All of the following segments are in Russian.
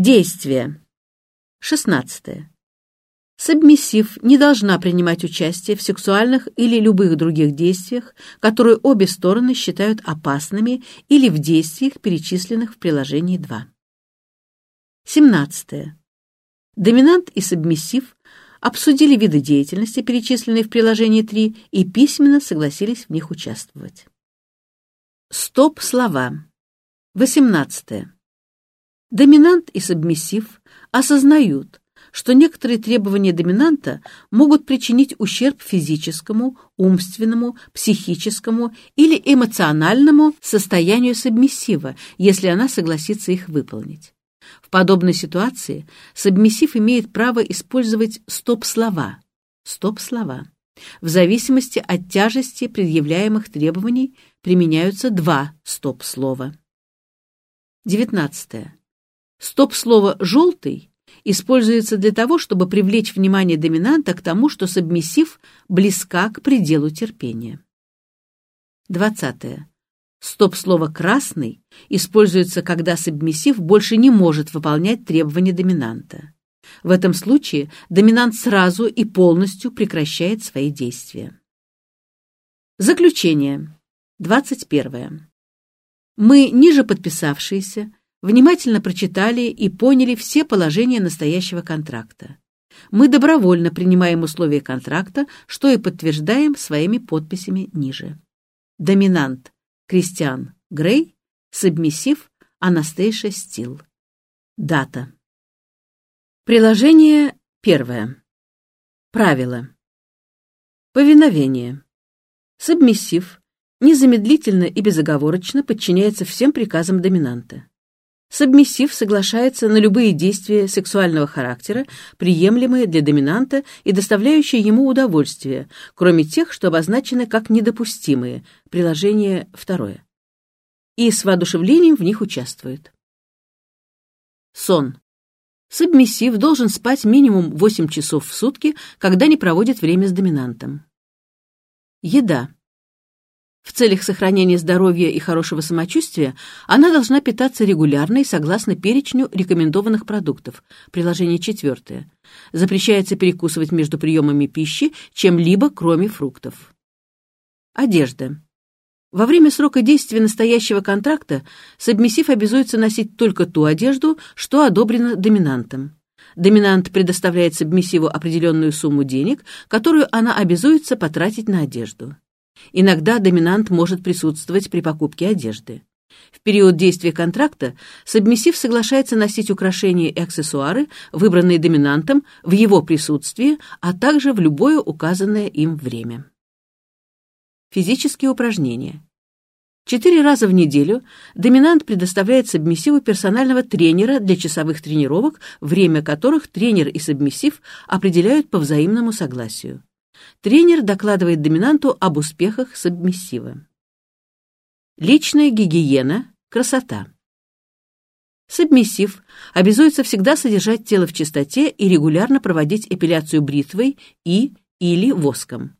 Действие. 16. Сабмиссив не должна принимать участие в сексуальных или любых других действиях, которые обе стороны считают опасными или в действиях, перечисленных в приложении 2. 17. Доминант и сабмиссив обсудили виды деятельности, перечисленные в приложении 3, и письменно согласились в них участвовать. Стоп-слова. 18. Доминант и сабмиссив осознают, что некоторые требования доминанта могут причинить ущерб физическому, умственному, психическому или эмоциональному состоянию сабмиссива, если она согласится их выполнить. В подобной ситуации сабмиссив имеет право использовать стоп-слова. Стоп-слова. В зависимости от тяжести предъявляемых требований применяются два стоп-слова. 19. Стоп-слово «желтый» используется для того, чтобы привлечь внимание доминанта к тому, что сабмиссив близка к пределу терпения. 20. Стоп-слово «красный» используется, когда сабмиссив больше не может выполнять требования доминанта. В этом случае доминант сразу и полностью прекращает свои действия. Заключение. 21. Мы, ниже подписавшиеся, внимательно прочитали и поняли все положения настоящего контракта. Мы добровольно принимаем условия контракта, что и подтверждаем своими подписями ниже. Доминант Кристиан Грей, сабмиссив Анастейша Стил. Дата. Приложение первое. Правило. Повиновение. Сабмиссив незамедлительно и безоговорочно подчиняется всем приказам доминанта. Сабмиссив соглашается на любые действия сексуального характера, приемлемые для доминанта и доставляющие ему удовольствие, кроме тех, что обозначены как недопустимые, приложение второе. И с воодушевлением в них участвует. Сон. Сабмиссив должен спать минимум 8 часов в сутки, когда не проводит время с доминантом. Еда. В целях сохранения здоровья и хорошего самочувствия она должна питаться регулярно и согласно перечню рекомендованных продуктов. Приложение четвертое. Запрещается перекусывать между приемами пищи чем-либо, кроме фруктов. Одежда. Во время срока действия настоящего контракта сабмиссив обязуется носить только ту одежду, что одобрено доминантом. Доминант предоставляет сабмиссиву определенную сумму денег, которую она обязуется потратить на одежду. Иногда доминант может присутствовать при покупке одежды. В период действия контракта сабмиссив соглашается носить украшения и аксессуары, выбранные доминантом, в его присутствии, а также в любое указанное им время. Физические упражнения. Четыре раза в неделю доминант предоставляет сабмиссиву персонального тренера для часовых тренировок, время которых тренер и сабмиссив определяют по взаимному согласию. Тренер докладывает доминанту об успехах сабмиссива. Личная гигиена, красота. Сабмиссив обязуется всегда содержать тело в чистоте и регулярно проводить эпиляцию бритвой и или воском.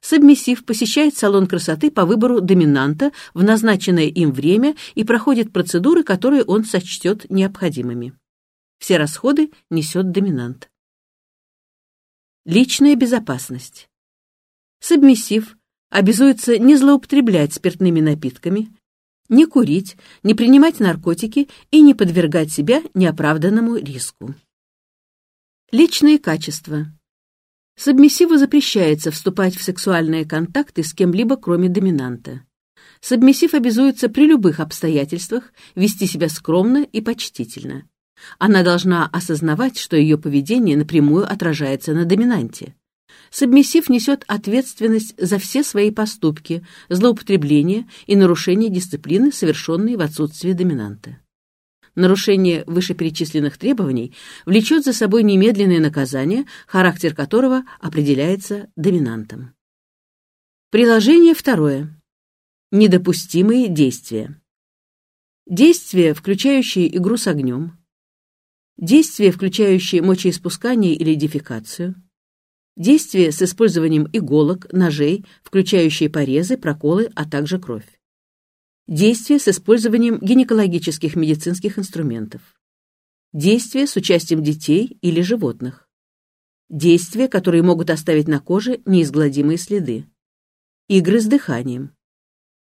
Сабмиссив посещает салон красоты по выбору доминанта в назначенное им время и проходит процедуры, которые он сочтет необходимыми. Все расходы несет доминант. Личная безопасность. Сабмиссив обязуется не злоупотреблять спиртными напитками, не курить, не принимать наркотики и не подвергать себя неоправданному риску. Личные качества. Сабмиссиву запрещается вступать в сексуальные контакты с кем-либо, кроме доминанта. Сабмиссив обязуется при любых обстоятельствах вести себя скромно и почтительно. Она должна осознавать, что ее поведение напрямую отражается на доминанте. Сабмиссив несет ответственность за все свои поступки, злоупотребления и нарушения дисциплины, совершенные в отсутствие доминанта. Нарушение вышеперечисленных требований влечет за собой немедленное наказание, характер которого определяется доминантом. Приложение второе. Недопустимые действия. Действия, включающие игру с огнем, Действия, включающие мочеиспускание или дефекацию. Действия с использованием иголок, ножей, включающие порезы, проколы, а также кровь. Действия с использованием гинекологических медицинских инструментов. Действия с участием детей или животных. Действия, которые могут оставить на коже неизгладимые следы. Игры с дыханием.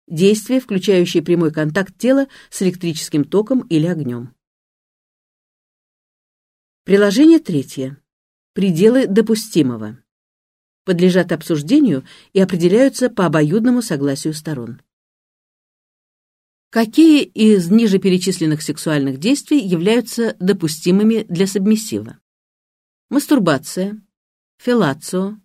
Действия, включающие прямой контакт тела с электрическим током или огнем. Приложение третье. Пределы допустимого. Подлежат обсуждению и определяются по обоюдному согласию сторон. Какие из ниже перечисленных сексуальных действий являются допустимыми для сабмиссива? Мастурбация, феллацио,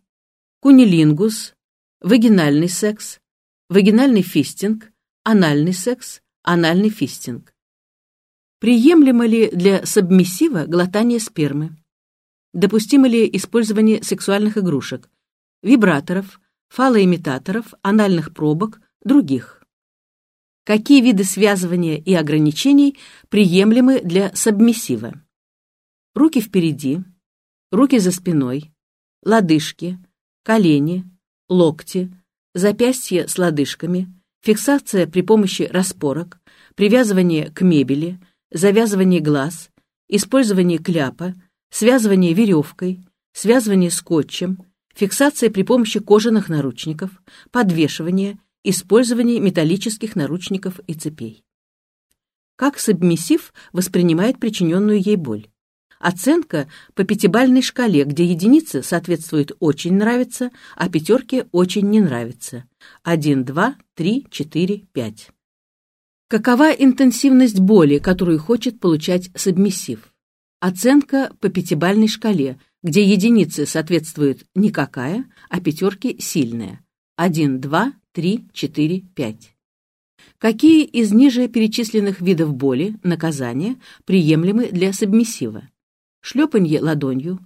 кунилингус, вагинальный секс, вагинальный фистинг, анальный секс, анальный фистинг. Приемлемо ли для сабмиссива глотание спермы? Допустимо ли использование сексуальных игрушек, вибраторов, фалоимитаторов, анальных пробок, других? Какие виды связывания и ограничений приемлемы для сабмиссива? Руки впереди, руки за спиной, лодыжки, колени, локти, запястья с лодыжками, фиксация при помощи распорок, привязывание к мебели – завязывание глаз, использование кляпа, связывание веревкой, связывание скотчем, фиксация при помощи кожаных наручников, подвешивание, использование металлических наручников и цепей. Как сабмиссив воспринимает причиненную ей боль? Оценка по пятибалльной шкале, где единицы соответствуют «очень нравится», а пятерке «очень не нравится». 1, 2, 3, 4, 5. Какова интенсивность боли, которую хочет получать сабмиссив? Оценка по пятибалльной шкале, где единицы соответствуют никакая, а пятерки сильная. 1, 2, 3, 4, 5. Какие из ниже перечисленных видов боли, наказания, приемлемы для сабмиссива? Шлепанье ладонью,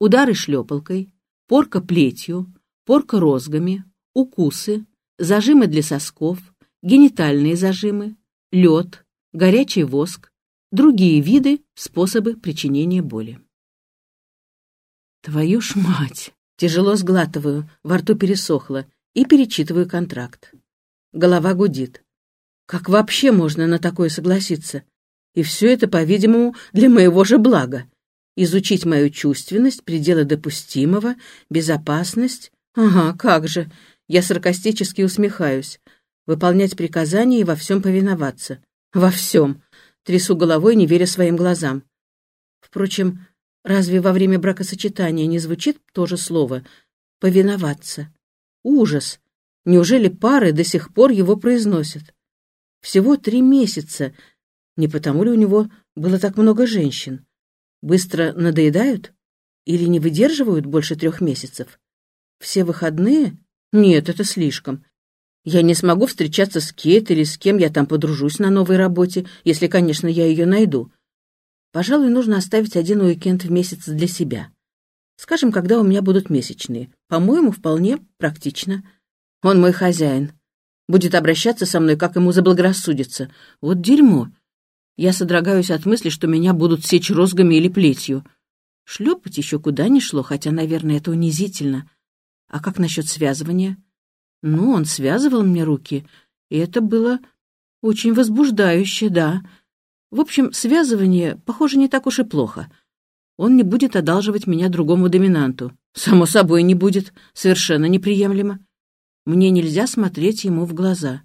удары шлепалкой, порка плетью, порка розгами, укусы, зажимы для сосков, генитальные зажимы, лед, горячий воск, другие виды, способы причинения боли. Твою ж мать! Тяжело сглатываю, во рту пересохло и перечитываю контракт. Голова гудит. Как вообще можно на такое согласиться? И все это, по-видимому, для моего же блага. Изучить мою чувственность, пределы допустимого, безопасность. Ага, как же. Я саркастически усмехаюсь выполнять приказания и во всем повиноваться. Во всем. Трясу головой, не веря своим глазам. Впрочем, разве во время бракосочетания не звучит то же слово «повиноваться»? Ужас! Неужели пары до сих пор его произносят? Всего три месяца. Не потому ли у него было так много женщин? Быстро надоедают? Или не выдерживают больше трех месяцев? Все выходные? Нет, это слишком. Я не смогу встречаться с Кейт или с кем я там подружусь на новой работе, если, конечно, я ее найду. Пожалуй, нужно оставить один уикенд в месяц для себя. Скажем, когда у меня будут месячные. По-моему, вполне практично. Он мой хозяин. Будет обращаться со мной, как ему заблагорассудится. Вот дерьмо. Я содрогаюсь от мысли, что меня будут сечь розгами или плетью. Шлепать еще куда ни шло, хотя, наверное, это унизительно. А как насчет связывания? Ну, он связывал мне руки, и это было очень возбуждающе, да. В общем, связывание, похоже, не так уж и плохо. Он не будет одалживать меня другому доминанту. Само собой, не будет. Совершенно неприемлемо. Мне нельзя смотреть ему в глаза.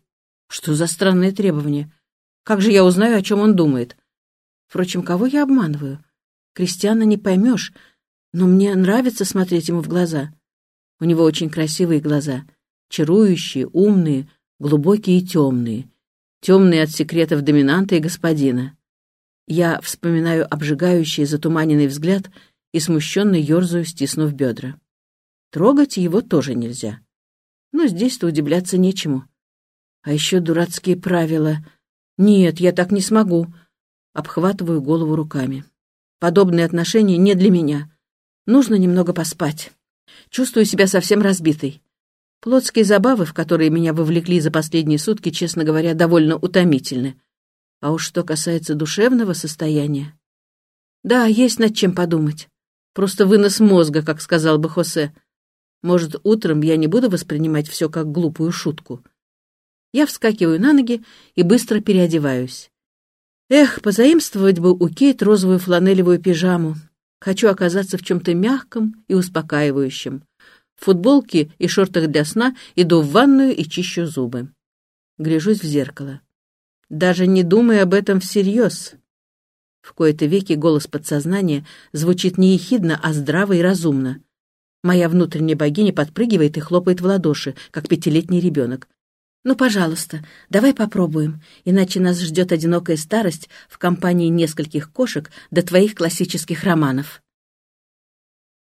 Что за странное требование? Как же я узнаю, о чем он думает? Впрочем, кого я обманываю? Кристиана не поймешь, но мне нравится смотреть ему в глаза. У него очень красивые глаза — чарующие, умные, глубокие и темные, темные от секретов доминанта и господина. Я вспоминаю обжигающий затуманенный взгляд и смущенно ерзаю, стиснув бедра. Трогать его тоже нельзя. Но здесь-то удивляться нечему. А еще дурацкие правила. Нет, я так не смогу. Обхватываю голову руками. Подобные отношения не для меня. Нужно немного поспать. Чувствую себя совсем разбитой. Плотские забавы, в которые меня вовлекли за последние сутки, честно говоря, довольно утомительны. А уж что касается душевного состояния... Да, есть над чем подумать. Просто вынос мозга, как сказал бы Хосе. Может, утром я не буду воспринимать все как глупую шутку. Я вскакиваю на ноги и быстро переодеваюсь. Эх, позаимствовать бы у Кейт розовую фланелевую пижаму. Хочу оказаться в чем-то мягком и успокаивающем. Футболке и шортах для сна иду в ванную и чищу зубы. Гляжусь в зеркало. Даже не думай об этом всерьез. В кои-то веки голос подсознания звучит не ехидно, а здраво и разумно. Моя внутренняя богиня подпрыгивает и хлопает в ладоши, как пятилетний ребенок. «Ну, пожалуйста, давай попробуем, иначе нас ждет одинокая старость в компании нескольких кошек до твоих классических романов».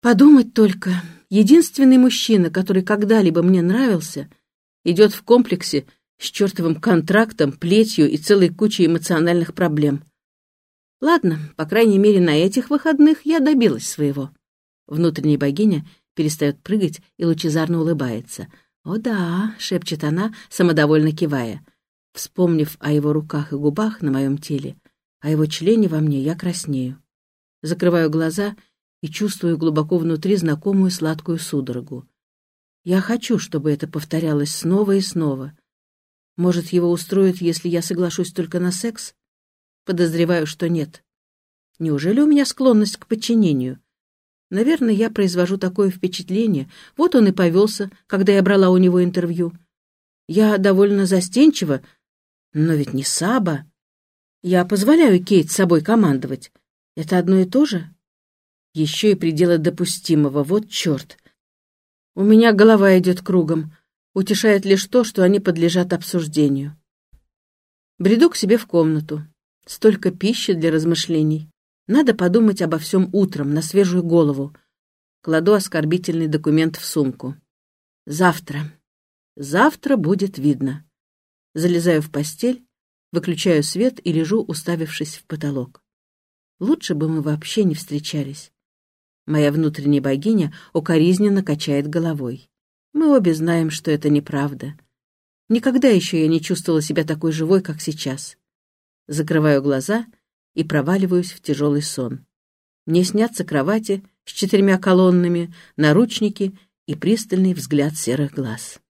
Подумать только, единственный мужчина, который когда-либо мне нравился, идет в комплексе с чертовым контрактом, плетью и целой кучей эмоциональных проблем. Ладно, по крайней мере, на этих выходных я добилась своего. Внутренняя богиня перестает прыгать и лучезарно улыбается — «О да», — шепчет она, самодовольно кивая. Вспомнив о его руках и губах на моем теле, о его члене во мне, я краснею. Закрываю глаза и чувствую глубоко внутри знакомую сладкую судорогу. Я хочу, чтобы это повторялось снова и снова. Может, его устроит, если я соглашусь только на секс? Подозреваю, что нет. Неужели у меня склонность к подчинению? Наверное, я произвожу такое впечатление. Вот он и повелся, когда я брала у него интервью. Я довольно застенчива, но ведь не Саба. Я позволяю Кейт с собой командовать. Это одно и то же? Еще и пределы допустимого, вот черт. У меня голова идет кругом. Утешает лишь то, что они подлежат обсуждению. Бреду к себе в комнату. Столько пищи для размышлений. Надо подумать обо всем утром, на свежую голову. Кладу оскорбительный документ в сумку. Завтра. Завтра будет видно. Залезаю в постель, выключаю свет и лежу, уставившись в потолок. Лучше бы мы вообще не встречались. Моя внутренняя богиня укоризненно качает головой. Мы обе знаем, что это неправда. Никогда еще я не чувствовала себя такой живой, как сейчас. Закрываю глаза — и проваливаюсь в тяжелый сон. Мне снятся кровати с четырьмя колоннами, наручники и пристальный взгляд серых глаз.